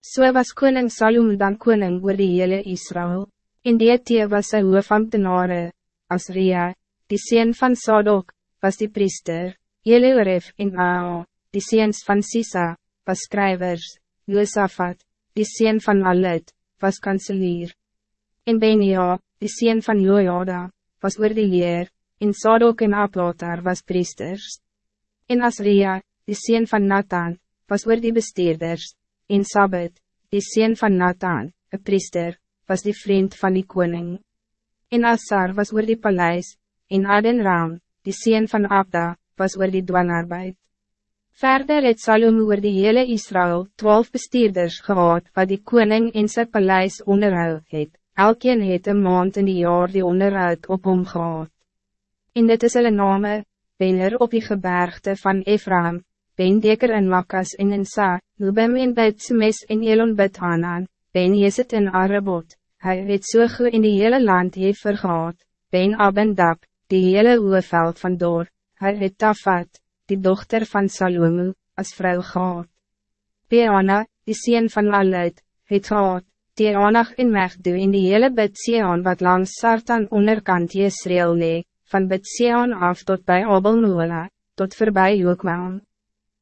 So was koning Salom dan koning oor die hele Israël. In die tee was sy hoofambtenare, Asria, die sien van Sadok, was die priester, Eleoref en Aa, die seens van Sisa, was schrijvers, Josaphat, die sien van Alit, was kanselier. En Benia, die sien van Jojada, was oor die leer, en Sadok en Aplatar was priesters. En Asria, die sien van Nathan, was oor die besteerders, en Sabbat, die sien van Nathan, een priester, was die vriend van die koning. En Assar was oor die paleis, en Adenram, die sien van Abda, was oor die dwanarbeid. Verder het Salome oor die hele Israël twaalf bestuurders gehad wat die koning in sy paleis onderhoud het. Elkeen het een maand in die jaar die onderhoud op hom gehad. En dit is hulle name, Bener op die gebergte van Ephraim, Ben Deker in Makas en in Sa, Lubem in Betsemes en Elon Bethanan, Ben Jeset in Arabot, hy het so goed in die hele land hever gehad, Ben Abendab, die hele hoeveld van Dor, hy het Tafat, die dochter van Salome, als vrouw gehad. Peana, die sien van Laluid, het gehad, die aanag in Megdoe in die hele Betsean wat langs Sartan onderkant Jesreel lee, van Betsean af tot bij Abel tot voorbij Jookmaan.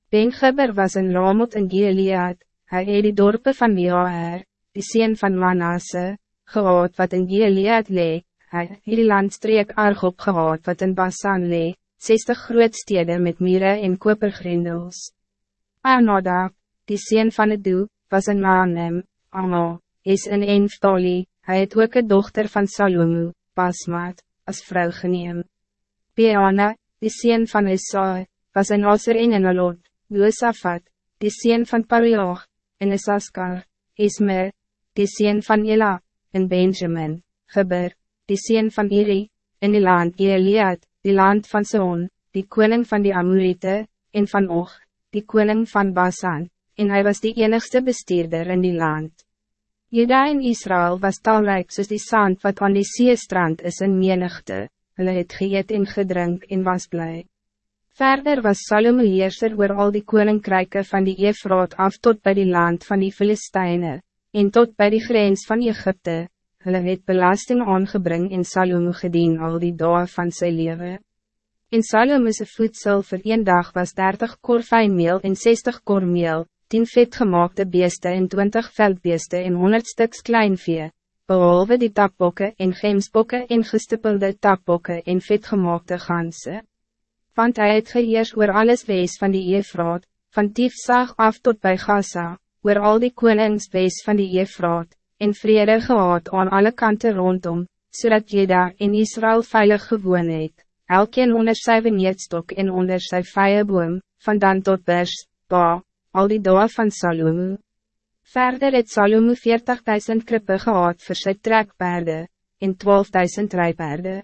Ben Gibber was een Ramot in Gilead, hij het die dorpen van Miaer, die sien van Manasse, gehad wat in Gilead lee, hy het die landstreek Argop gehad wat in Basan lee, 60 groot steden met mieren en kopergrendels. Arnoda, die sien van het doel, was een Maanem, Amo, is een Enftali, hij het ook een dochter van Salomo, Basmaat, als vrouw geneem. Peana, die sien van Isai, was een Aser en een Alot, Josaphat, die sien van Parioch, en Isaskar, Isme, die sien van Ela, en Benjamin, Geber, die sien van Iri, in die land Eliad, die land van Seon, die koning van die Amorite, en van Och, die koning van Basan, en hij was die enigste bestuurder in die land. Juda en Israël was talrijk soos die sand wat aan die seestrand is in menigte, hulle het geëet en gedrink en was blij. Verder was Salome heerser oor al die koninkryke van die Efraat af tot bij die land van die Filistijnen, en tot bij die grens van Egypte, hulle het belasting aangebring en Salome gedien al die dagen van sy leven. In Salome's voedsel voor een dag was 30 kor meel en 60 kor meel, 10 vetgemaakte beeste en 20 veldbeeste en 100 stuks kleinvee, behalve die tapbokke en gemsbokke en gestippelde tapbokke en vetgemaakte ganse. Want hij het geheers oor alles wees van die Eefraat, van Tiefsag af tot bij Gaza, oor al die konings wees van die Eefraat, en vrede gehad aan alle kanten rondom, zodat so Jeda in Israël veilig gewoon het, elkeen onder sy veneetstok en onder sy vijeboom, van dan tot Bers, Ba, al die doa van Salomo. Verder het Salomo 40.000 krippe gehad voor sy trekpaarde, en 12.000 rijpaarde.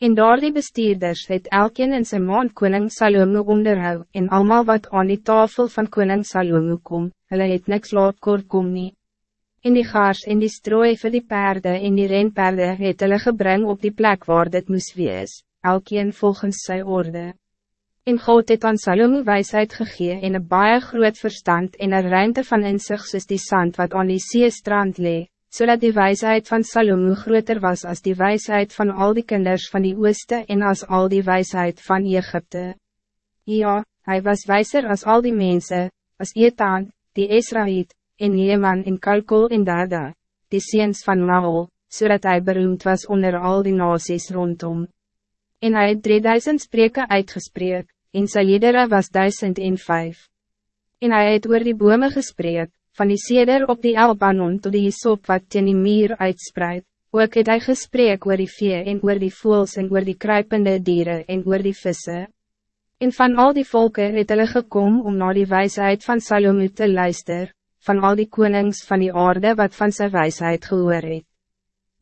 En daar die bestuurders het elkeen in sy maand koning Salomo onderhou, en allemaal wat aan die tafel van koning Salomo kom, hulle het niks laat kort kom nie. In die gaars en die strooi vir die paarden en die renpaarde het hulle gebring op die plek waar dit moes wees, elkeen volgens sy orde. En God het aan Salomo wijsheid gegee en een baie groot verstand en een ruimte van inzicht soos die sand wat aan die seestrand lee, zodat die wijsheid van Salomo groter was als die wijsheid van al die kinders van die ooste en als al die wijsheid van Egypte. Ja, hij was wijzer als al die mensen, als Ethan, die Israël, en Jeman en Kalkol en Dada, die seens van Naol, zodat hij beroemd was onder al die nasies rondom. En hij het 3000 spreken uitgespreek, en sy liedere was 1005. En hij het oor die bome gesprek, van die seder op die Albanon tot die sop wat teen die muur uitspreid, ook het hy gesprek oor die vee en oor die voels en oor die kruipende dieren en oor die visse. En van al die volken het hulle gekom om naar die wijsheid van Salome te luisteren van al die konings van die aarde wat van zijn wijsheid gehoor het.